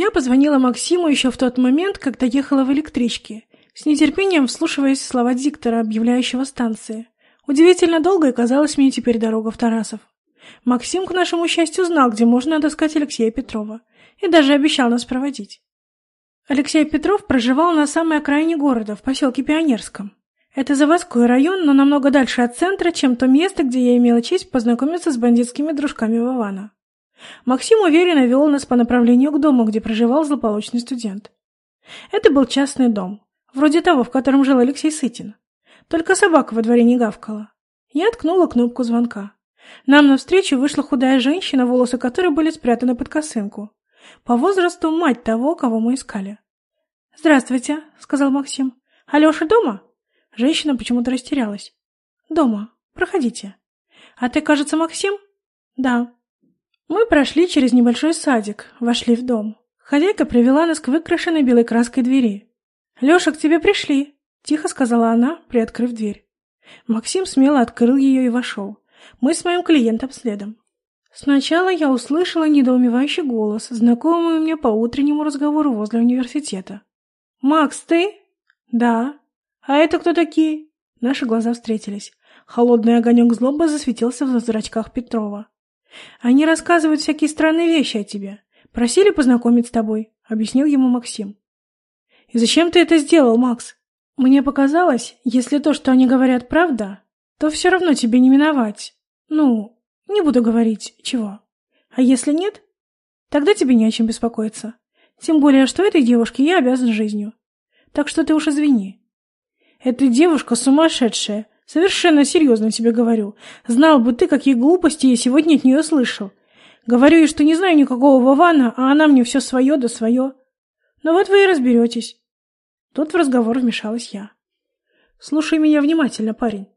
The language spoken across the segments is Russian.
Я позвонила Максиму еще в тот момент, когда ехала в электричке, с нетерпением вслушиваясь в слова диктора, объявляющего станции. Удивительно долго и казалось мне теперь дорога в Тарасов. Максим, к нашему счастью, знал, где можно отыскать Алексея Петрова, и даже обещал нас проводить. Алексей Петров проживал на самой окраине города, в поселке Пионерском. Это заводской район, но намного дальше от центра, чем то место, где я имела честь познакомиться с бандитскими дружками Вована. Максим уверенно вел нас по направлению к дому, где проживал злополучный студент. Это был частный дом, вроде того, в котором жил Алексей Сытин. Только собака во дворе не гавкала. Я ткнула кнопку звонка. Нам навстречу вышла худая женщина, волосы которой были спрятаны под косынку. По возрасту мать того, кого мы искали. «Здравствуйте», — сказал Максим. «Алеша дома?» Женщина почему-то растерялась. «Дома. Проходите». «А ты, кажется, Максим?» «Да». Мы прошли через небольшой садик, вошли в дом. Хозяйка привела нас к выкрашенной белой краской двери. «Леша, к тебе пришли», — тихо сказала она, приоткрыв дверь. Максим смело открыл ее и вошел. Мы с моим клиентом следом. Сначала я услышала недоумевающий голос, знакомый мне по утреннему разговору возле университета. «Макс, ты?» «Да». «А это кто такие?» Наши глаза встретились. Холодный огонек злобы засветился в зрачках Петрова. Они рассказывают всякие странные вещи о тебе. Просили познакомить с тобой, объяснил ему Максим. И зачем ты это сделал, Макс? Мне показалось, если то, что они говорят, правда, то все равно тебе не миновать. Ну, не буду говорить, чего. А если нет, тогда тебе не о чем беспокоиться. Тем более, что этой девушке я обязан жизнью. Так что ты уж извини. Эта девушка сумасшедшая, Совершенно серьезно тебе говорю. Знал бы ты, какие глупости я сегодня от нее слышал. Говорю ей, что не знаю никакого Вована, а она мне все свое да свое. Но вот вы и разберетесь. Тут в разговор вмешалась я. Слушай меня внимательно, парень.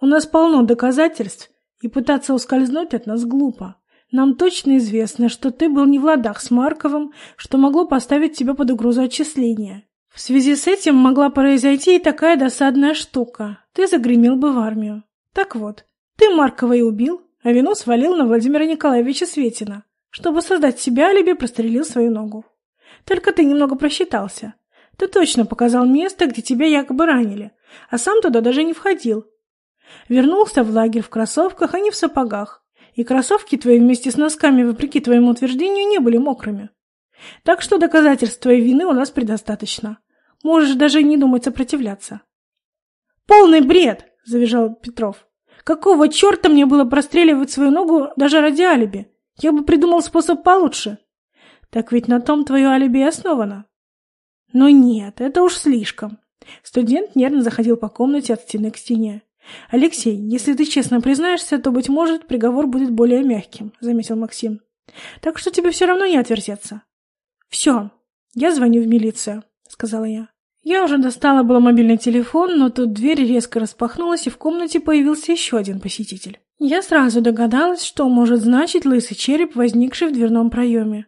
У нас полно доказательств, и пытаться ускользнуть от нас глупо. Нам точно известно, что ты был не в ладах с Марковым, что могло поставить тебя под угрозу отчисления. В связи с этим могла произойти и такая досадная штука. Ты загремел бы в армию. Так вот, ты Маркова и убил, а вину свалил на Владимира Николаевича Светина. Чтобы создать себе алиби, прострелил свою ногу. Только ты немного просчитался. Ты точно показал место, где тебя якобы ранили, а сам туда даже не входил. Вернулся в лагерь в кроссовках, а не в сапогах. И кроссовки твои вместе с носками, вопреки твоему утверждению, не были мокрыми. Так что доказательств твоей вины у нас предостаточно. Можешь даже не думать сопротивляться. «Полный бред!» — завизжал Петров. «Какого черта мне было простреливать свою ногу даже ради алиби? Я бы придумал способ получше». «Так ведь на том твое алиби основано». «Но нет, это уж слишком». Студент нервно заходил по комнате от стены к стене. «Алексей, если ты честно признаешься, то, быть может, приговор будет более мягким», — заметил Максим. «Так что тебе все равно не отвертеться». «Все, я звоню в милицию», — сказала я. Я уже достала было мобильный телефон, но тут дверь резко распахнулась, и в комнате появился еще один посетитель. Я сразу догадалась, что может значить лысый череп, возникший в дверном проеме.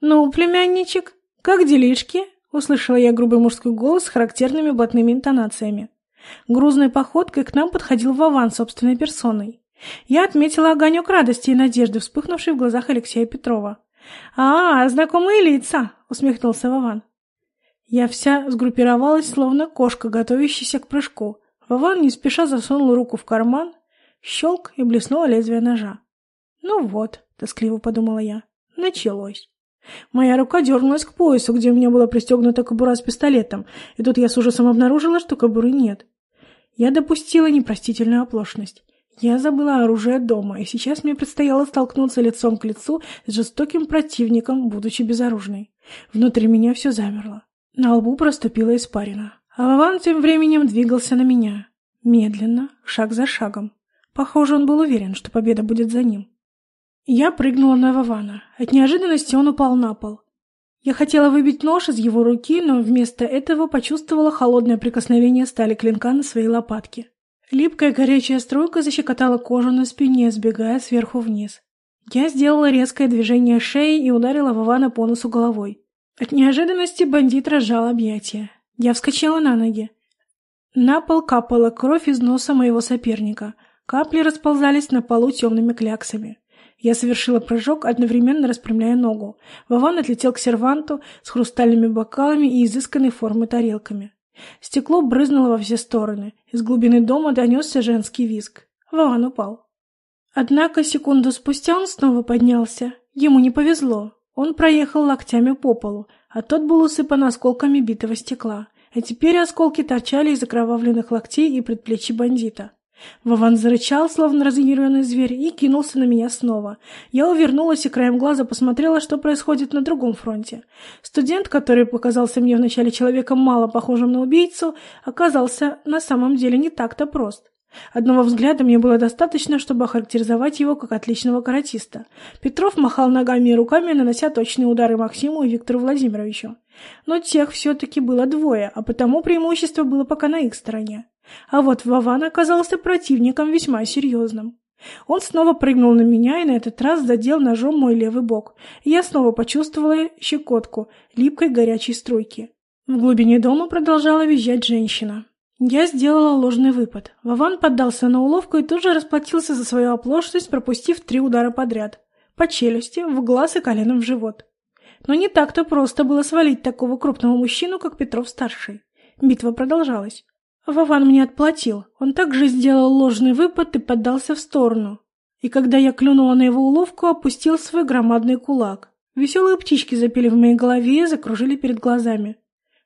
«Ну, племянничек, как делишки?» — услышала я грубый мужской голос с характерными блатными интонациями. Грузной походкой к нам подходил Вован собственной персоной. Я отметила огонек радости и надежды, вспыхнувший в глазах Алексея Петрова. «А, знакомые лица!» — усмехнулся Вован. Я вся сгруппировалась, словно кошка, готовящаяся к прыжку. Вован не спеша засунул руку в карман, щелк и блеснуло лезвие ножа. «Ну вот», — тоскливо подумала я, — «началось». Моя рука дернулась к поясу, где у меня была пристегнута кобура с пистолетом, и тут я с ужасом обнаружила, что кобуры нет. Я допустила непростительную оплошность. Я забыла оружие дома, и сейчас мне предстояло столкнуться лицом к лицу с жестоким противником, будучи безоружной. Внутри меня все замерло. На лбу проступила испарина. А тем временем двигался на меня. Медленно, шаг за шагом. Похоже, он был уверен, что победа будет за ним. Я прыгнула на Вована. От неожиданности он упал на пол. Я хотела выбить нож из его руки, но вместо этого почувствовала холодное прикосновение стали клинка на своей лопатке. Липкая горячая струйка защекотала кожу на спине, сбегая сверху вниз. Я сделала резкое движение шеи и ударила Вована по носу головой. От неожиданности бандит разжал объятия. Я вскочила на ноги. На пол капала кровь из носа моего соперника. Капли расползались на полу темными кляксами. Я совершила прыжок, одновременно распрямляя ногу. Вован отлетел к серванту с хрустальными бокалами и изысканной формы тарелками. Стекло брызнуло во все стороны. Из глубины дома донесся женский визг. Вован упал. Однако секунду спустя он снова поднялся. Ему не повезло. Он проехал локтями по полу, а тот был усыпан осколками битого стекла. А теперь осколки торчали из окровавленных локтей и предплечий бандита. Вован зарычал, словно разъяренный зверь, и кинулся на меня снова. Я увернулась и краем глаза посмотрела, что происходит на другом фронте. Студент, который показался мне вначале человеком мало похожим на убийцу, оказался на самом деле не так-то прост. Одного взгляда мне было достаточно, чтобы охарактеризовать его как отличного каратиста. Петров махал ногами и руками, нанося точные удары Максиму и Виктору Владимировичу. Но тех все-таки было двое, а потому преимущество было пока на их стороне. А вот Вован оказался противником весьма серьезным. Он снова прыгнул на меня и на этот раз задел ножом мой левый бок. Я снова почувствовала щекотку липкой горячей струйки. В глубине дома продолжала визжать женщина. Я сделала ложный выпад. Вован поддался на уловку и тут же расплатился за свою оплошность, пропустив три удара подряд. По челюсти, в глаз и коленом в живот. Но не так-то просто было свалить такого крупного мужчину, как Петров-старший. Битва продолжалась. Вован мне отплатил. Он также сделал ложный выпад и поддался в сторону. И когда я клюнула на его уловку, опустил свой громадный кулак. Веселые птички запели в моей голове и закружили перед глазами.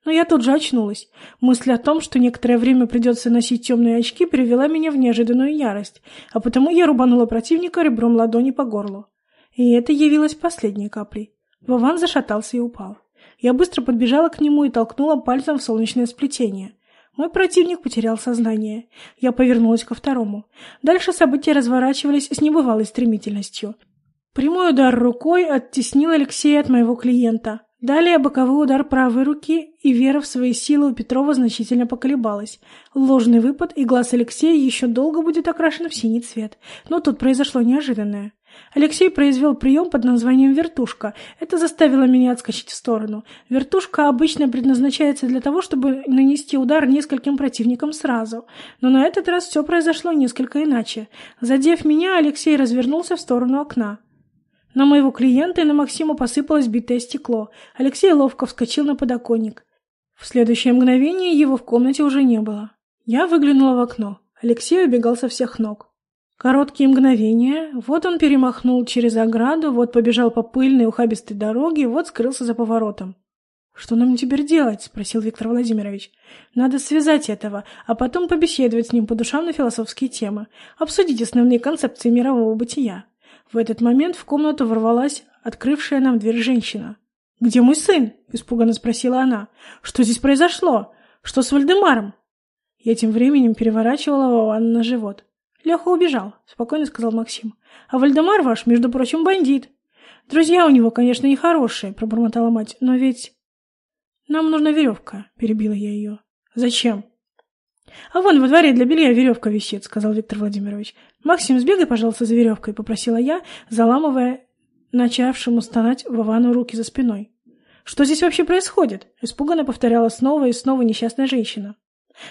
Но я тут же очнулась. Мысль о том, что некоторое время придется носить темные очки, привела меня в неожиданную ярость, а потому я рубанула противника ребром ладони по горлу. И это явилось последней каплей. Вован зашатался и упал. Я быстро подбежала к нему и толкнула пальцем в солнечное сплетение. Мой противник потерял сознание. Я повернулась ко второму. Дальше события разворачивались с небывалой стремительностью. Прямой удар рукой оттеснил Алексея от моего клиента. Далее боковой удар правой руки, и вера в свои силы у Петрова значительно поколебалась. Ложный выпад, и глаз Алексея еще долго будет окрашен в синий цвет. Но тут произошло неожиданное. Алексей произвел прием под названием «вертушка». Это заставило меня отскочить в сторону. Вертушка обычно предназначается для того, чтобы нанести удар нескольким противникам сразу. Но на этот раз все произошло несколько иначе. Задев меня, Алексей развернулся в сторону окна. На моего клиента и на Максима посыпалось битое стекло. Алексей ловко вскочил на подоконник. В следующее мгновение его в комнате уже не было. Я выглянула в окно. Алексей убегал со всех ног. Короткие мгновения, вот он перемахнул через ограду, вот побежал по пыльной ухабистой дороге, вот скрылся за поворотом. «Что нам теперь делать?» — спросил Виктор Владимирович. «Надо связать этого, а потом побеседовать с ним по душам на философские темы, обсудить основные концепции мирового бытия». В этот момент в комнату ворвалась открывшая нам дверь женщина. «Где мой сын?» — испуганно спросила она. «Что здесь произошло? Что с Вальдемаром?» Я тем временем переворачивала Вована на живот. Леха убежал, спокойно сказал Максим. А Вальдемар ваш, между прочим, бандит. Друзья у него, конечно, нехорошие, пробормотала мать, но ведь... Нам нужна веревка, перебила я ее. Зачем? А вон во дворе для белья веревка висит, сказал Виктор Владимирович. Максим, сбегай, пожалуйста, за веревкой, попросила я, заламывая начавшему стонать Вовану руки за спиной. Что здесь вообще происходит? Испуганно повторяла снова и снова несчастная женщина.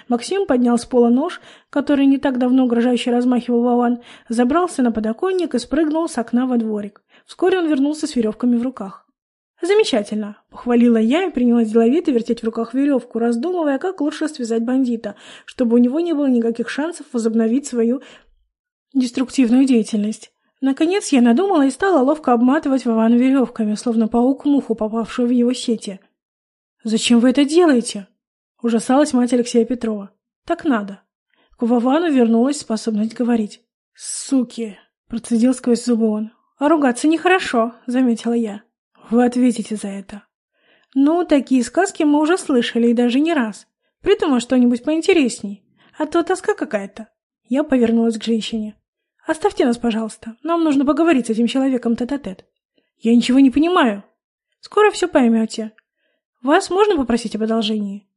Максим поднял с пола нож, который не так давно угрожающе размахивал Вован, забрался на подоконник и спрыгнул с окна во дворик. Вскоре он вернулся с веревками в руках. «Замечательно!» — похвалила я и принялась деловито вертеть в руках веревку, раздумывая, как лучше связать бандита, чтобы у него не было никаких шансов возобновить свою деструктивную деятельность. Наконец я надумала и стала ловко обматывать Вована веревками, словно паук муху, попавшую в его сети. «Зачем вы это делаете?» Ужасалась мать Алексея Петрова. Так надо. К Вовану вернулась способность говорить. «Суки!» — процедил сквозь зубы он. «А ругаться нехорошо», — заметила я. «Вы ответите за это». «Ну, такие сказки мы уже слышали, и даже не раз. Придумай что-нибудь поинтересней. А то тоска какая-то». Я повернулась к женщине. «Оставьте нас, пожалуйста. Нам нужно поговорить с этим человеком тет-а-тет». -тет. «Я ничего не понимаю». «Скоро все поймете. Вас можно попросить об одолжении?»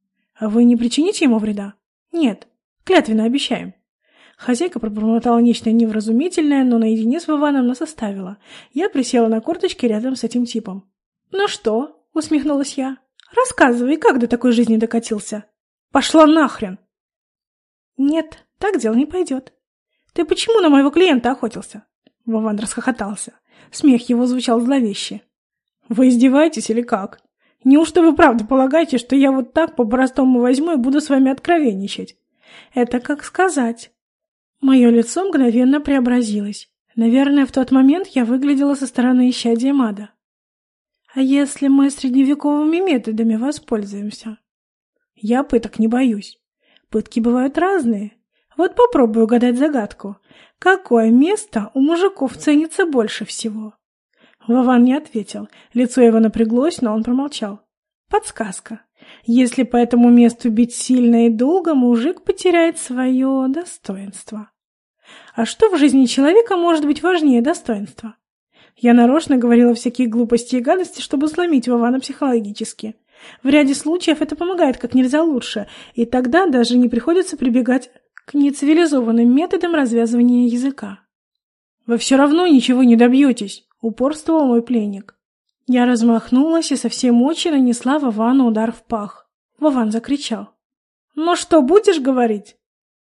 А вы не причините ему вреда? Нет. Клятвенно обещаем. Хозяйка пробормотала нечто невразумительное, но наедине с Вованом нас оставила. Я присела на корточки рядом с этим типом. «Ну что?» — усмехнулась я. «Рассказывай, как до такой жизни докатился?» «Пошла нахрен!» «Нет, так дело не пойдет. Ты почему на моего клиента охотился?» Вован расхохотался. Смех его звучал зловеще. «Вы издеваетесь или как? Неужто вы правда полагаете, что я вот так по-простому возьму и буду с вами откровенничать? Это как сказать». Мое лицо мгновенно преобразилось. Наверное, в тот момент я выглядела со стороны исчадия Мада. А если мы средневековыми методами воспользуемся? Я пыток не боюсь. Пытки бывают разные. Вот попробую угадать загадку. Какое место у мужиков ценится больше всего? Вован не ответил. Лицо его напряглось, но он промолчал. Подсказка. Если по этому месту бить сильно и долго, мужик потеряет свое достоинство. А что в жизни человека может быть важнее достоинства? Я нарочно говорила всякие глупости и гадости, чтобы сломить Вована психологически. В ряде случаев это помогает как нельзя лучше, и тогда даже не приходится прибегать к нецивилизованным методам развязывания языка. «Вы все равно ничего не добьетесь», — упорствовал мой пленник. Я размахнулась и со всей мочи нанесла Вовану удар в пах. Вован закричал. «Ну что, будешь говорить?»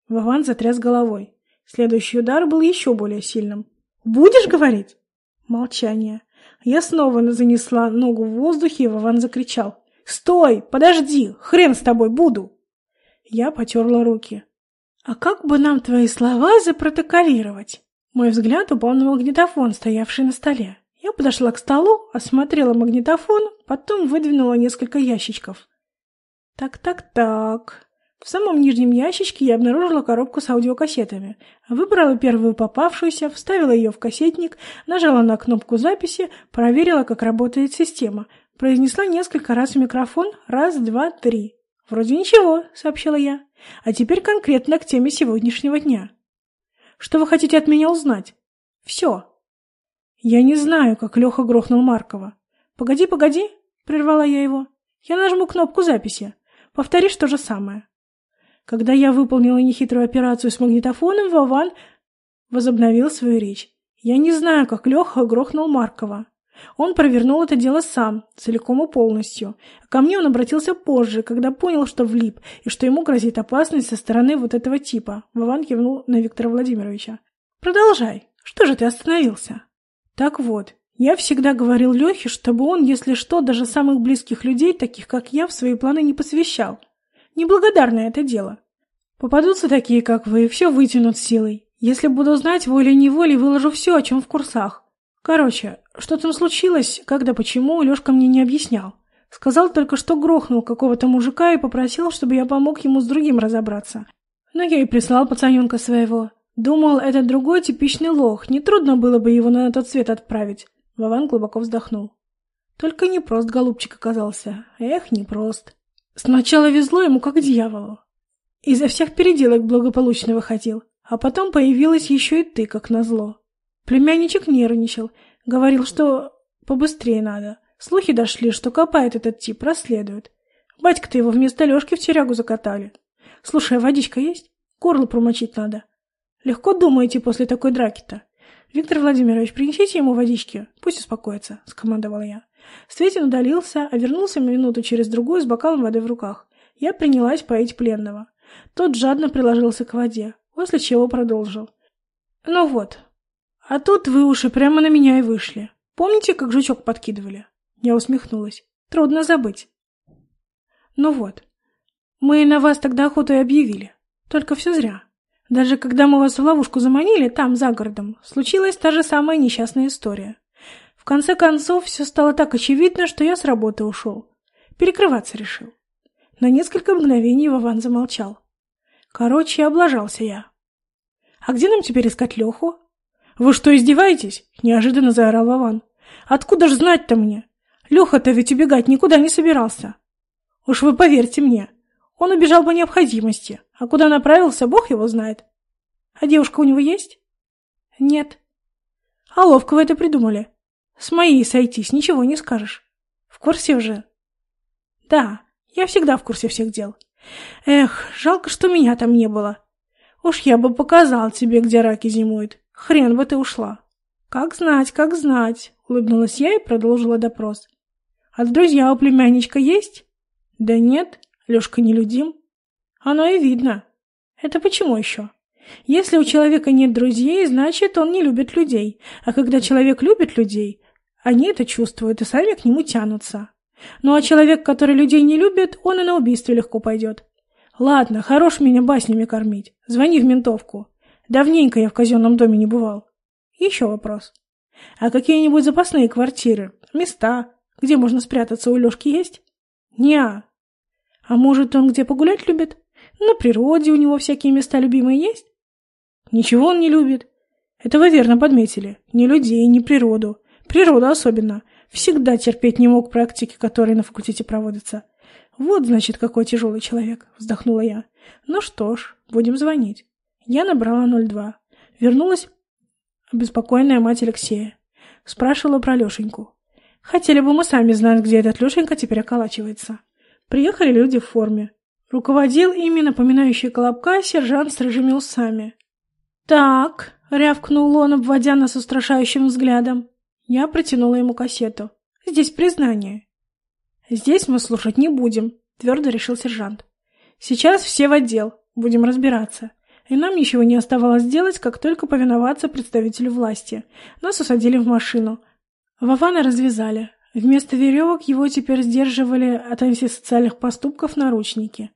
Вован затряс головой. Следующий удар был еще более сильным. «Будешь говорить?» Молчание. Я снова занесла ногу в воздухе, и Вован закричал. «Стой! Подожди! Хрен с тобой буду!» Я потерла руки. «А как бы нам твои слова запротоколировать?» Мой взгляд упал на магнитофон, стоявший на столе. Я подошла к столу, осмотрела магнитофон, потом выдвинула несколько ящичков. Так-так-так. В самом нижнем ящичке я обнаружила коробку с аудиокассетами. Выбрала первую попавшуюся, вставила ее в кассетник, нажала на кнопку записи, проверила, как работает система. Произнесла несколько раз в микрофон «раз, два, три». «Вроде ничего», — сообщила я. А теперь конкретно к теме сегодняшнего дня. Что вы хотите от меня узнать? Все. Я не знаю, как Леха грохнул Маркова. Погоди, погоди, прервала я его. Я нажму кнопку записи. Повторишь то же самое. Когда я выполнила нехитрую операцию с магнитофоном, Вован возобновил свою речь. Я не знаю, как Леха грохнул Маркова. Он провернул это дело сам, целиком и полностью. Ко мне он обратился позже, когда понял, что влип, и что ему грозит опасность со стороны вот этого типа. Вован кивнул на Виктора Владимировича. «Продолжай. Что же ты остановился?» «Так вот, я всегда говорил Лехе, чтобы он, если что, даже самых близких людей, таких как я, в свои планы не посвящал. Неблагодарное это дело. Попадутся такие, как вы, и все вытянут силой. Если буду знать, волей-неволей выложу все, о чем в курсах. Короче, что там случилось, когда, почему, Лёшка мне не объяснял. Сказал только, что грохнул какого-то мужика и попросил, чтобы я помог ему с другим разобраться. Но я и прислал пацаненка своего. Думал, это другой типичный лох, нетрудно было бы его на тот свет отправить. Вован глубоко вздохнул. Только не прост голубчик оказался. Эх, не прост. Сначала везло ему как дьяволу. Изо всех переделок благополучно выходил. А потом появилась еще и ты, как назло. Племянничек нервничал, говорил, что побыстрее надо. Слухи дошли, что копает этот тип, расследует. Батька-то его вместо Лёшки в тюрягу закатали. Слушай, а водичка есть? Горло промочить надо. Легко думаете после такой драки-то? Виктор Владимирович, принесите ему водички, пусть успокоится, скомандовала я. Светин удалился, а вернулся минуту через другую с бокалом воды в руках. Я принялась поить пленного. Тот жадно приложился к воде, после чего продолжил. Ну вот, а тут вы уши прямо на меня и вышли. Помните, как жучок подкидывали? Я усмехнулась. Трудно забыть. Ну вот. Мы на вас тогда охоту и объявили. Только все зря. Даже когда мы вас в ловушку заманили, там, за городом, случилась та же самая несчастная история. В конце концов, все стало так очевидно, что я с работы ушел. Перекрываться решил. На несколько мгновений Вован замолчал. Короче, облажался я. А где нам теперь искать Леху? «Вы что, издеваетесь?» — неожиданно заорал Вован. «Откуда ж знать-то мне? Леха-то ведь убегать никуда не собирался. Уж вы поверьте мне, он убежал по необходимости, а куда направился, бог его знает. А девушка у него есть?» «Нет». «А ловко вы это придумали. С моей сойтись, ничего не скажешь. В курсе уже?» «Да, я всегда в курсе всех дел. Эх, жалко, что меня там не было. Уж я бы показал тебе, где раки зимуют. Хрен бы ты ушла. Как знать, как знать, улыбнулась я и продолжила допрос. А друзья у племянничка есть? Да нет, Лёшка нелюдим. Оно и видно. Это почему еще? Если у человека нет друзей, значит, он не любит людей. А когда человек любит людей, они это чувствуют и сами к нему тянутся. Ну а человек, который людей не любит, он и на убийство легко пойдет. Ладно, хорош меня баснями кормить. Звони в ментовку. Давненько я в казенном доме не бывал. Еще вопрос. А какие-нибудь запасные квартиры, места, где можно спрятаться у Лешки есть? Неа. А может, он где погулять любит? На природе у него всякие места любимые есть? Ничего он не любит. Это вы верно подметили. Ни людей, ни природу. Природу особенно. Всегда терпеть не мог практики, которые на факультете проводятся. Вот, значит, какой тяжелый человек, вздохнула я. Ну что ж, будем звонить. Я набрала 02. Вернулась обеспокоенная мать Алексея. Спрашивала про Лешеньку. Хотели бы мы сами знать, где этот Лешенька теперь околачивается. Приехали люди в форме. Руководил ими напоминающий колобка сержант с рыжими усами. «Так», — рявкнул он, обводя нас устрашающим взглядом. Я протянула ему кассету. «Здесь признание». «Здесь мы слушать не будем», — твердо решил сержант. «Сейчас все в отдел. Будем разбираться. И нам ничего не оставалось делать, как только повиноваться представителю власти. Нас усадили в машину. Вована развязали. Вместо веревок его теперь сдерживали от антисоциальных поступков наручники.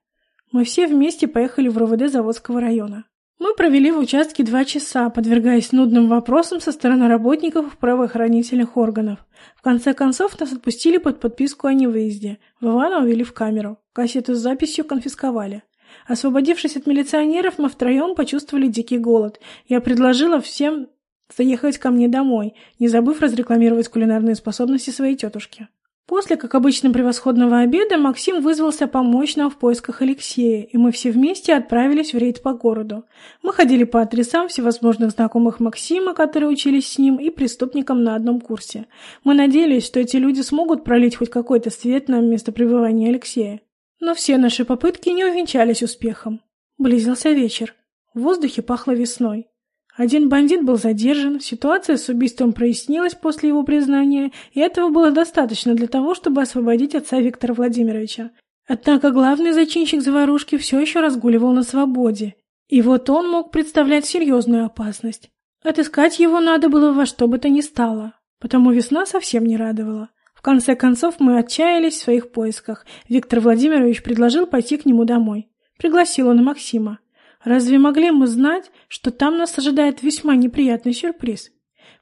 Мы все вместе поехали в РОВД Заводского района. Мы провели в участке два часа, подвергаясь нудным вопросам со стороны работников правоохранительных органов. В конце концов нас отпустили под подписку о невыезде. Вована увели в камеру. Кассету с записью конфисковали. Освободившись от милиционеров, мы втроем почувствовали дикий голод. Я предложила всем заехать ко мне домой, не забыв разрекламировать кулинарные способности своей тетушки. После, как обычно, превосходного обеда Максим вызвался помочь нам в поисках Алексея, и мы все вместе отправились в рейд по городу. Мы ходили по адресам всевозможных знакомых Максима, которые учились с ним, и преступникам на одном курсе. Мы надеялись, что эти люди смогут пролить хоть какой-то свет на место пребывания Алексея. Но все наши попытки не увенчались успехом. Близился вечер. В воздухе пахло весной. Один бандит был задержан, ситуация с убийством прояснилась после его признания, и этого было достаточно для того, чтобы освободить отца Виктора Владимировича. Однако главный зачинщик заварушки все еще разгуливал на свободе, и вот он мог представлять серьезную опасность. Отыскать его надо было во что бы то ни стало, потому весна совсем не радовала. В конце концов мы отчаялись в своих поисках. Виктор Владимирович предложил пойти к нему домой. Пригласил он Максима. Разве могли мы знать, что там нас ожидает весьма неприятный сюрприз?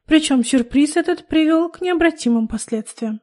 Причем сюрприз этот привел к необратимым последствиям.